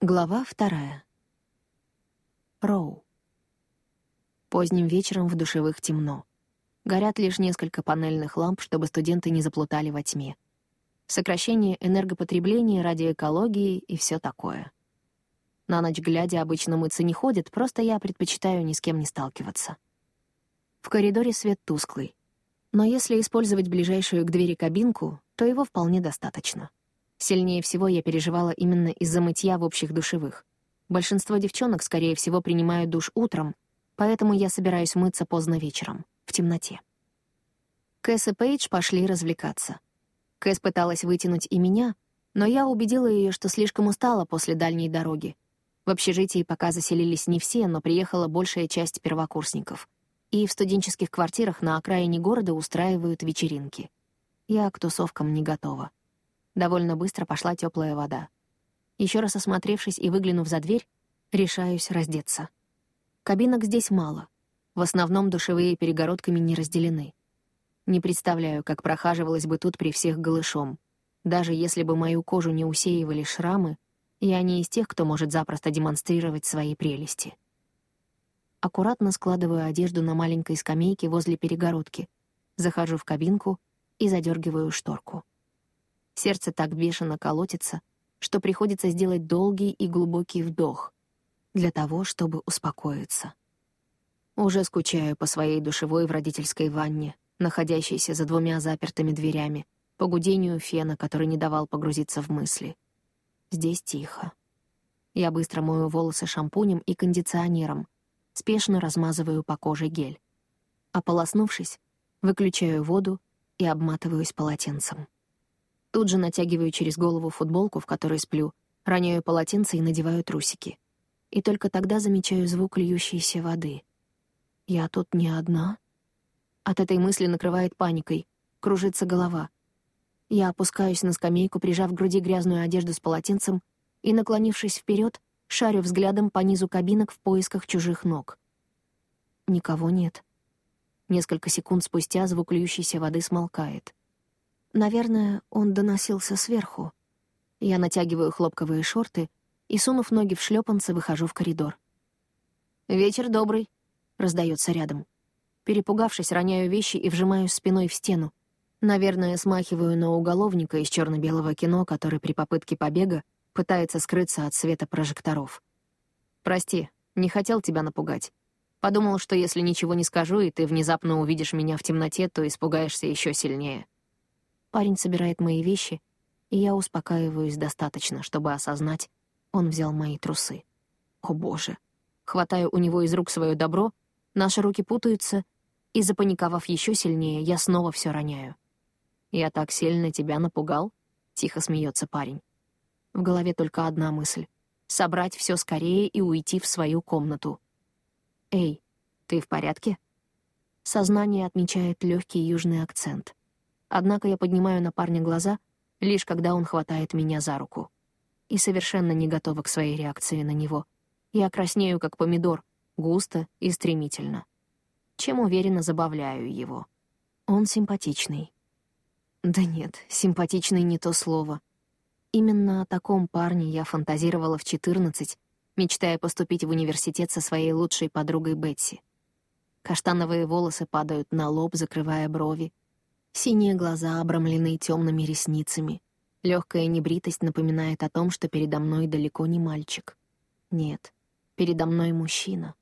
Глава вторая. Роу. Поздним вечером в душевых темно. Горят лишь несколько панельных ламп, чтобы студенты не заплутали во тьме. Сокращение энергопотребления ради экологии и все такое. На ночь глядя обычно мыться не ходит, просто я предпочитаю ни с кем не сталкиваться. В коридоре свет тусклый. Но если использовать ближайшую к двери кабинку, то его вполне достаточно. Сильнее всего я переживала именно из-за мытья в общих душевых. Большинство девчонок, скорее всего, принимают душ утром, поэтому я собираюсь мыться поздно вечером, в темноте. Кэс и Пейдж пошли развлекаться. Кэс пыталась вытянуть и меня, но я убедила ее, что слишком устала после дальней дороги. В общежитии пока заселились не все, но приехала большая часть первокурсников. И в студенческих квартирах на окраине города устраивают вечеринки. Я к тусовкам не готова. Довольно быстро пошла теплая вода. Еще раз осмотревшись и выглянув за дверь, решаюсь раздеться. Кабинок здесь мало. В основном душевые перегородками не разделены. Не представляю, как прохаживалась бы тут при всех голышом. Даже если бы мою кожу не усеивали шрамы, я не из тех, кто может запросто демонстрировать свои прелести. Аккуратно складываю одежду на маленькой скамейке возле перегородки, захожу в кабинку и задергиваю шторку. Сердце так бешено колотится, что приходится сделать долгий и глубокий вдох для того, чтобы успокоиться. Уже скучаю по своей душевой в родительской ванне, находящейся за двумя запертыми дверями, по гудению фена, который не давал погрузиться в мысли. Здесь тихо. Я быстро мою волосы шампунем и кондиционером, спешно размазываю по коже гель. Ополоснувшись, выключаю воду и обматываюсь полотенцем. Тут же натягиваю через голову футболку, в которой сплю, роняю полотенце и надеваю трусики. И только тогда замечаю звук льющейся воды. Я тут не одна. От этой мысли накрывает паникой, кружится голова. Я опускаюсь на скамейку, прижав к груди грязную одежду с полотенцем, и, наклонившись вперед, шарю взглядом по низу кабинок в поисках чужих ног. Никого нет. Несколько секунд спустя звук льющейся воды смолкает. Наверное, он доносился сверху. Я натягиваю хлопковые шорты и, сунув ноги в шлепанцы, выхожу в коридор. «Вечер добрый», — раздается рядом. Перепугавшись, роняю вещи и вжимаюсь спиной в стену. Наверное, смахиваю на уголовника из черно белого кино, который при попытке побега пытается скрыться от света прожекторов. «Прости, не хотел тебя напугать. Подумал, что если ничего не скажу, и ты внезапно увидишь меня в темноте, то испугаешься еще сильнее». Парень собирает мои вещи, и я успокаиваюсь достаточно, чтобы осознать, он взял мои трусы. О боже. Хватаю у него из рук свое добро, наши руки путаются, и, запаниковав еще сильнее, я снова все роняю. «Я так сильно тебя напугал?» — тихо смеется парень. В голове только одна мысль — собрать все скорее и уйти в свою комнату. «Эй, ты в порядке?» Сознание отмечает легкий южный акцент. Однако я поднимаю на парня глаза, лишь когда он хватает меня за руку. И совершенно не готова к своей реакции на него. Я краснею, как помидор, густо и стремительно. Чем уверенно забавляю его. Он симпатичный. Да нет, симпатичный не то слово. Именно о таком парне я фантазировала в 14, мечтая поступить в университет со своей лучшей подругой Бетси. Каштановые волосы падают на лоб, закрывая брови, Синие глаза обрамлены темными ресницами. Легкая небритость напоминает о том, что передо мной далеко не мальчик. Нет, передо мной мужчина.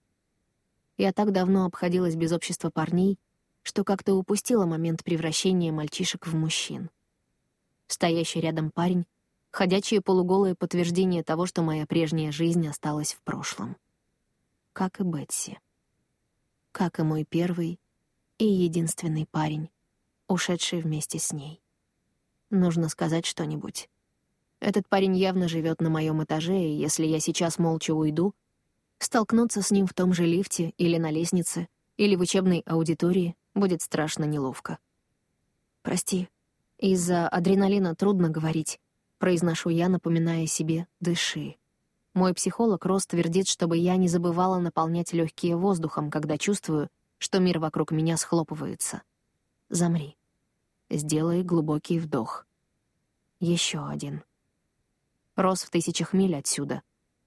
Я так давно обходилась без общества парней, что как-то упустила момент превращения мальчишек в мужчин. Стоящий рядом парень — ходячее полуголое подтверждение того, что моя прежняя жизнь осталась в прошлом. Как и Бетси. Как и мой первый и единственный парень, ушедший вместе с ней. Нужно сказать что-нибудь. Этот парень явно живет на моем этаже, и если я сейчас молча уйду, столкнуться с ним в том же лифте или на лестнице, или в учебной аудитории будет страшно неловко. «Прости, из-за адреналина трудно говорить», — произношу я, напоминая себе «дыши». Мой психолог Рос твердит, чтобы я не забывала наполнять легкие воздухом, когда чувствую, что мир вокруг меня схлопывается. Замри. Сделай глубокий вдох. Еще один. Рос в тысячах миль отсюда.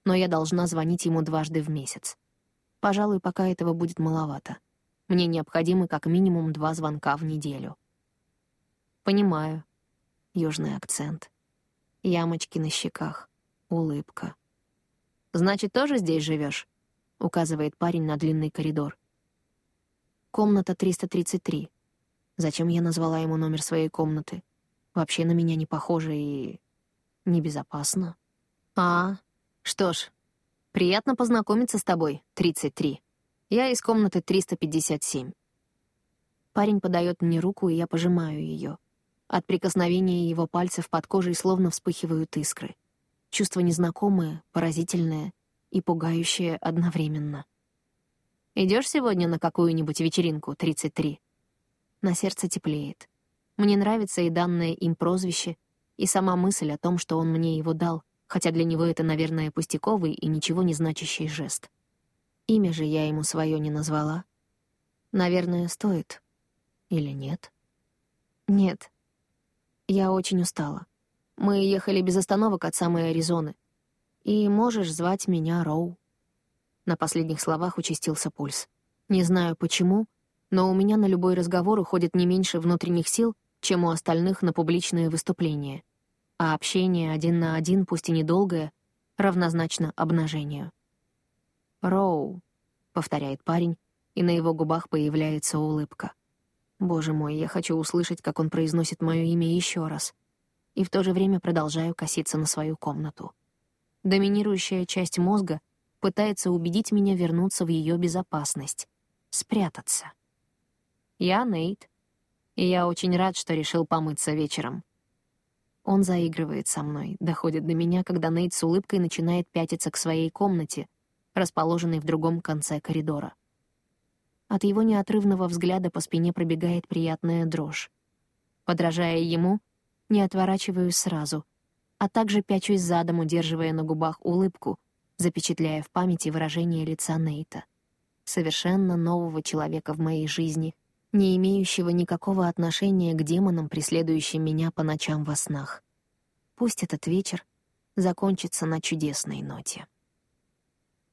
но я должна звонить ему дважды в месяц. Пожалуй, пока этого будет маловато. Мне необходимы как минимум два звонка в неделю. Понимаю. Южный акцент. Ямочки на щеках. Улыбка. «Значит, тоже здесь живешь? указывает парень на длинный коридор. Комната 333. Зачем я назвала ему номер своей комнаты? Вообще на меня не похоже и... небезопасно. А, что ж, приятно познакомиться с тобой, 33. Я из комнаты 357. Парень подает мне руку, и я пожимаю ее. От прикосновения его пальцев под кожей словно вспыхивают искры. Чувство незнакомое, поразительное и пугающее одновременно. Идешь сегодня на какую-нибудь вечеринку, 33? На сердце теплеет. Мне нравится и данное им прозвище, и сама мысль о том, что он мне его дал, хотя для него это, наверное, пустяковый и ничего не значащий жест. Имя же я ему свое не назвала. Наверное, стоит. Или нет? Нет. Я очень устала. Мы ехали без остановок от самой Аризоны. И можешь звать меня Роу. На последних словах участился пульс. Не знаю почему, но у меня на любой разговор уходит не меньше внутренних сил, чем у остальных на публичные выступления. А общение один на один, пусть и недолгое, равнозначно обнажению. «Роу», — повторяет парень, и на его губах появляется улыбка. Боже мой, я хочу услышать, как он произносит мое имя еще раз. И в то же время продолжаю коситься на свою комнату. Доминирующая часть мозга пытается убедить меня вернуться в ее безопасность, спрятаться. Я Нейт, и я очень рад, что решил помыться вечером. Он заигрывает со мной, доходит до меня, когда Нейт с улыбкой начинает пятиться к своей комнате — расположенный в другом конце коридора. От его неотрывного взгляда по спине пробегает приятная дрожь. Подражая ему, не отворачиваюсь сразу, а также пячусь задом, удерживая на губах улыбку, запечатляя в памяти выражение лица Нейта. Совершенно нового человека в моей жизни, не имеющего никакого отношения к демонам, преследующим меня по ночам во снах. Пусть этот вечер закончится на чудесной ноте.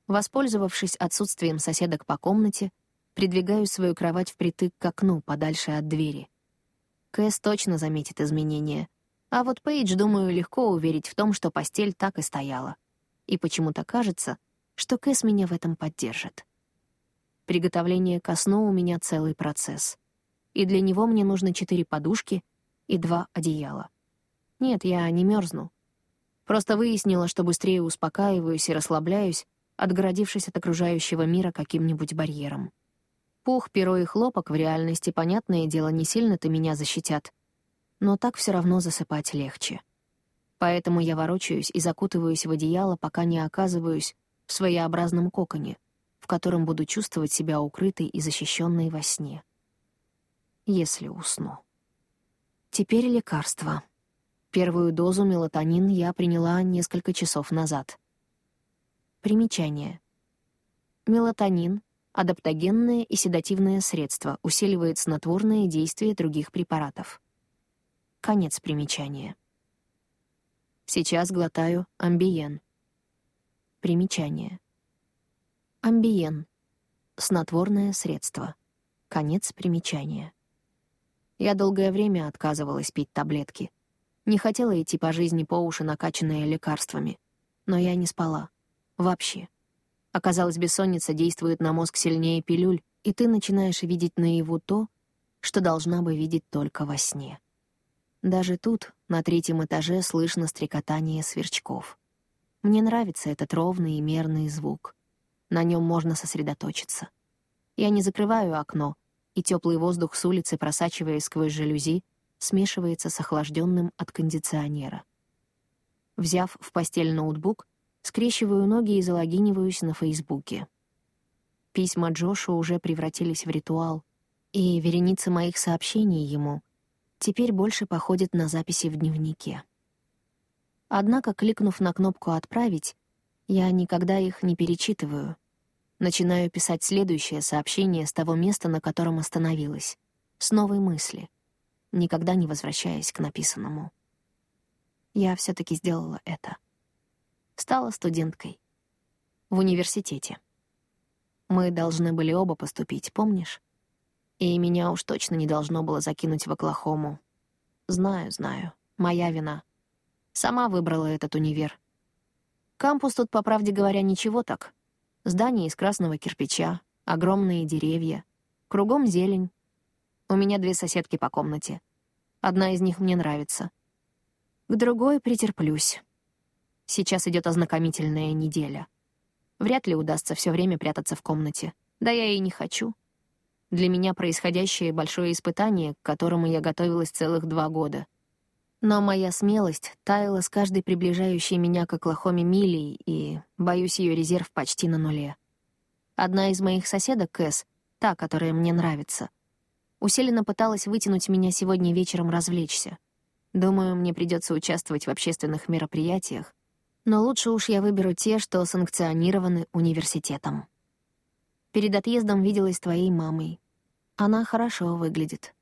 Воспользовавшись отсутствием соседок по комнате, придвигаю свою кровать впритык к окну, подальше от двери. Кэс точно заметит изменения. А вот Пейдж, думаю, легко уверить в том, что постель так и стояла. И почему-то кажется, что Кэс меня в этом поддержит. Приготовление ко сну у меня целый процесс. И для него мне нужно четыре подушки и два одеяла. Нет, я не мерзну. Просто выяснила, что быстрее успокаиваюсь и расслабляюсь, отгородившись от окружающего мира каким-нибудь барьером. Пух, перо и хлопок в реальности, понятное дело, не сильно-то меня защитят, но так все равно засыпать легче. Поэтому я ворочаюсь и закутываюсь в одеяло, пока не оказываюсь в своеобразном коконе, в котором буду чувствовать себя укрытой и защищенной во сне. Если усну. Теперь лекарство. Первую дозу мелатонин я приняла несколько часов назад — Примечание. Мелатонин — адаптогенное и седативное средство, усиливает снотворное действие других препаратов. Конец примечания. Сейчас глотаю амбиен. Примечание. Амбиен — снотворное средство. Конец примечания. Я долгое время отказывалась пить таблетки. Не хотела идти по жизни по уши, накачанная лекарствами. Но я не спала. Вообще. Оказалось, бессонница действует на мозг сильнее пилюль, и ты начинаешь видеть наяву то, что должна бы видеть только во сне. Даже тут, на третьем этаже, слышно стрекотание сверчков. Мне нравится этот ровный и мерный звук. На нем можно сосредоточиться. Я не закрываю окно, и теплый воздух с улицы, просачиваясь сквозь жалюзи, смешивается с охлажденным от кондиционера. Взяв в постель ноутбук, скрещиваю ноги и залогиниваюсь на Фейсбуке. Письма Джошу уже превратились в ритуал, и вереница моих сообщений ему теперь больше походит на записи в дневнике. Однако, кликнув на кнопку «Отправить», я никогда их не перечитываю. Начинаю писать следующее сообщение с того места, на котором остановилась, с новой мысли, никогда не возвращаясь к написанному. Я все таки сделала это стала студенткой. в университете. Мы должны были оба поступить, помнишь? И меня уж точно не должно было закинуть в Оклахому. Знаю, знаю. Моя вина. Сама выбрала этот универ. Кампус тут, по правде говоря, ничего так. Здание из красного кирпича, огромные деревья, кругом зелень. У меня две соседки по комнате. Одна из них мне нравится. К другой претерплюсь. Сейчас идет ознакомительная неделя. Вряд ли удастся все время прятаться в комнате. Да я и не хочу. Для меня происходящее большое испытание, к которому я готовилась целых два года. Но моя смелость таяла с каждой приближающей меня к Оклахоме милей, и, боюсь, ее резерв почти на нуле. Одна из моих соседок, Кэс, та, которая мне нравится, усиленно пыталась вытянуть меня сегодня вечером развлечься. Думаю, мне придется участвовать в общественных мероприятиях, но лучше уж я выберу те, что санкционированы университетом. Перед отъездом виделась твоей мамой. Она хорошо выглядит.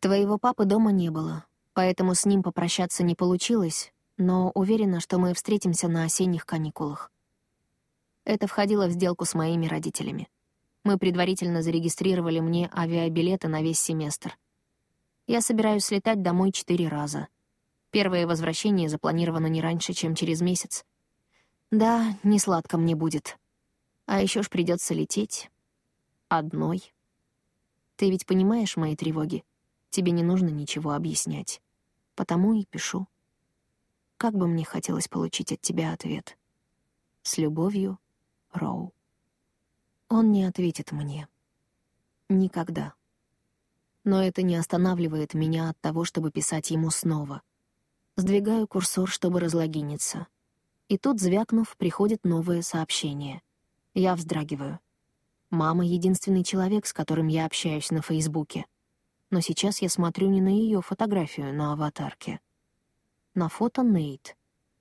Твоего папы дома не было, поэтому с ним попрощаться не получилось, но уверена, что мы встретимся на осенних каникулах. Это входило в сделку с моими родителями. Мы предварительно зарегистрировали мне авиабилеты на весь семестр. Я собираюсь слетать домой четыре раза. Первое возвращение запланировано не раньше, чем через месяц. Да, не сладко мне будет. А еще ж придется лететь. Одной. Ты ведь понимаешь мои тревоги? Тебе не нужно ничего объяснять. Потому и пишу. Как бы мне хотелось получить от тебя ответ. С любовью, Роу. Он не ответит мне. Никогда. Но это не останавливает меня от того, чтобы писать ему снова. Сдвигаю курсор, чтобы разлогиниться. И тут, звякнув, приходит новое сообщение. Я вздрагиваю. Мама — единственный человек, с которым я общаюсь на Фейсбуке. Но сейчас я смотрю не на ее фотографию на аватарке. На фото Нейт.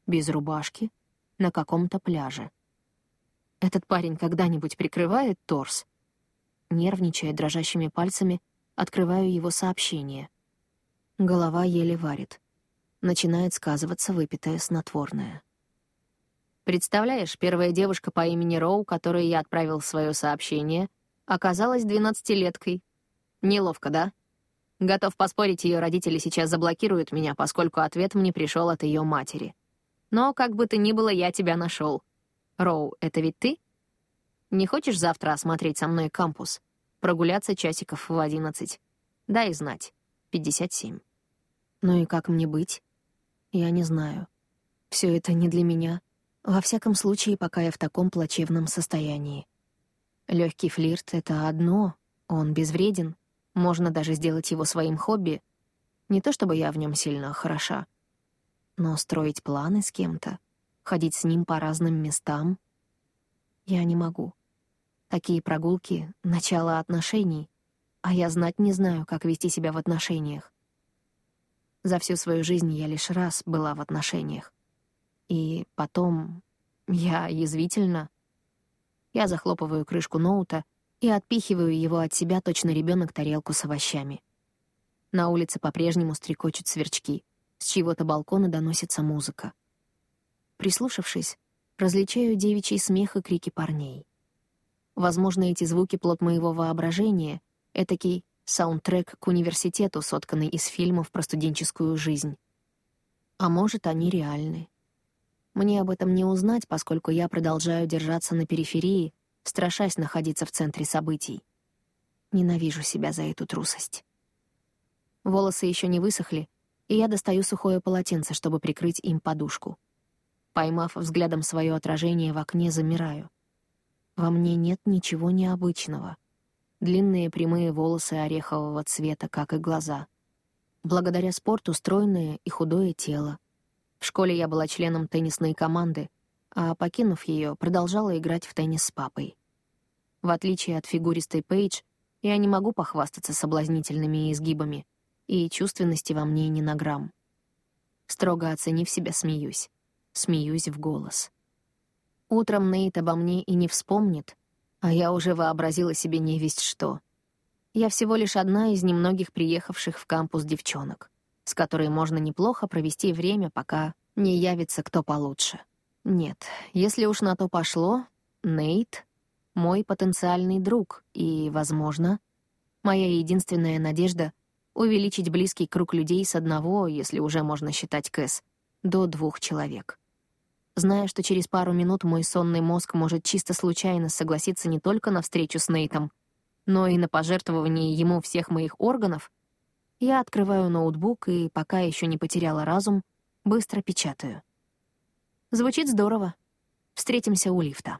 Без рубашки. На каком-то пляже. Этот парень когда-нибудь прикрывает торс? Нервничая дрожащими пальцами, открываю его сообщение. Голова еле варит. Начинает сказываться выпитое снотворное. Представляешь, первая девушка по имени Роу, которой я отправил свое сообщение, оказалась двенадцатилеткой. Неловко, да? Готов поспорить, ее родители сейчас заблокируют меня, поскольку ответ мне пришел от ее матери. Но, как бы то ни было, я тебя нашел. Роу, это ведь ты? Не хочешь завтра осмотреть со мной кампус? Прогуляться часиков в одиннадцать? Дай знать. Пятьдесят семь. Ну и как мне быть? Я не знаю. Все это не для меня. Во всяком случае, пока я в таком плачевном состоянии. Легкий флирт — это одно, он безвреден, можно даже сделать его своим хобби. Не то чтобы я в нем сильно хороша. Но строить планы с кем-то, ходить с ним по разным местам — я не могу. Такие прогулки — начало отношений, а я знать не знаю, как вести себя в отношениях. За всю свою жизнь я лишь раз была в отношениях. И потом я язвительно. Я захлопываю крышку ноута и отпихиваю его от себя точно ребенок тарелку с овощами. На улице по-прежнему стрекочут сверчки. С чьего-то балкона доносится музыка. Прислушавшись, различаю девичий смех и крики парней. Возможно, эти звуки — плод моего воображения, этакий саундтрек к университету, сотканный из фильмов про студенческую жизнь. А может, они реальны. Мне об этом не узнать, поскольку я продолжаю держаться на периферии, страшась находиться в центре событий. Ненавижу себя за эту трусость. Волосы еще не высохли, и я достаю сухое полотенце, чтобы прикрыть им подушку. Поймав взглядом свое отражение в окне, замираю. Во мне нет ничего необычного. Длинные прямые волосы орехового цвета, как и глаза. Благодаря спорту стройное и худое тело, в школе я была членом теннисной команды, а, покинув ее, продолжала играть в теннис с папой. В отличие от фигуристой Пейдж, я не могу похвастаться соблазнительными изгибами, и чувственности во мне ни на грамм. Строго оценив себя, смеюсь. Смеюсь в голос. Утром Нейт обо мне и не вспомнит, а я уже вообразила себе невесть что. Я всего лишь одна из немногих приехавших в кампус девчонок с которой можно неплохо провести время, пока не явится кто получше. Нет, если уж на то пошло, Нейт — мой потенциальный друг, и, возможно, моя единственная надежда — увеличить близкий круг людей с одного, если уже можно считать Кэс, до двух человек. Зная, что через пару минут мой сонный мозг может чисто случайно согласиться не только на встречу с Нейтом, но и на пожертвование ему всех моих органов, я открываю ноутбук и, пока еще не потеряла разум, быстро печатаю. Звучит здорово. Встретимся у лифта.